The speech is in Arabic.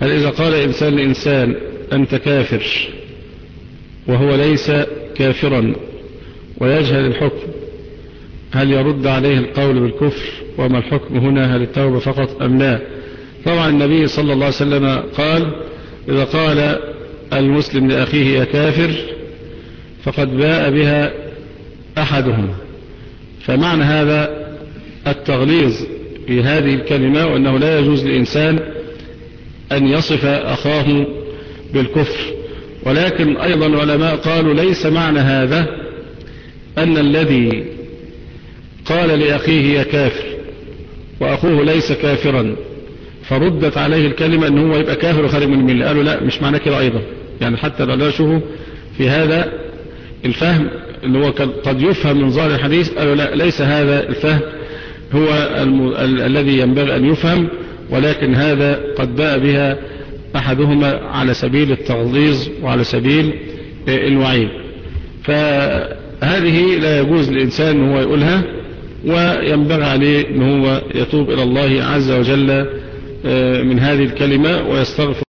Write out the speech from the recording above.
هل إذا قال إنسان لإنسان أنت كافر وهو ليس كافرا ويجهل الحكم هل يرد عليه القول بالكفر وما الحكم هنا هل التوبة فقط أم لا؟ طبعا النبي صلى الله عليه وسلم قال إذا قال المسلم لأخيه يا كافر فقد باء بها أحدهم. فمعنى هذا التغليظ في هذه الكلمة وأنه لا يجوز لإنسان أن يصف أخاه بالكفر ولكن أيضا العلماء قالوا ليس معنى هذا أن الذي قال لأخيه يا كافر وأخوه ليس كافرا فردت عليه الكلمة أنه هو يبقى كافر وخارج من الملة قالوا لا مش معنى كده أيضا يعني حتى العلماء شوفوا في هذا الفهم اللي هو قد يفهم من ظاهر الحديث قالوا لا ليس هذا الفهم هو. الذي ينبغي أن يفهم ولكن هذا قد باء بها أحدهما على سبيل التغليظ وعلى سبيل الوعيد. فهذه لا يجوز للإنسان هو يقولها وينبغي عليه أن هو يتوب إلى الله عز وجل من هذه الكلمة ويستغفر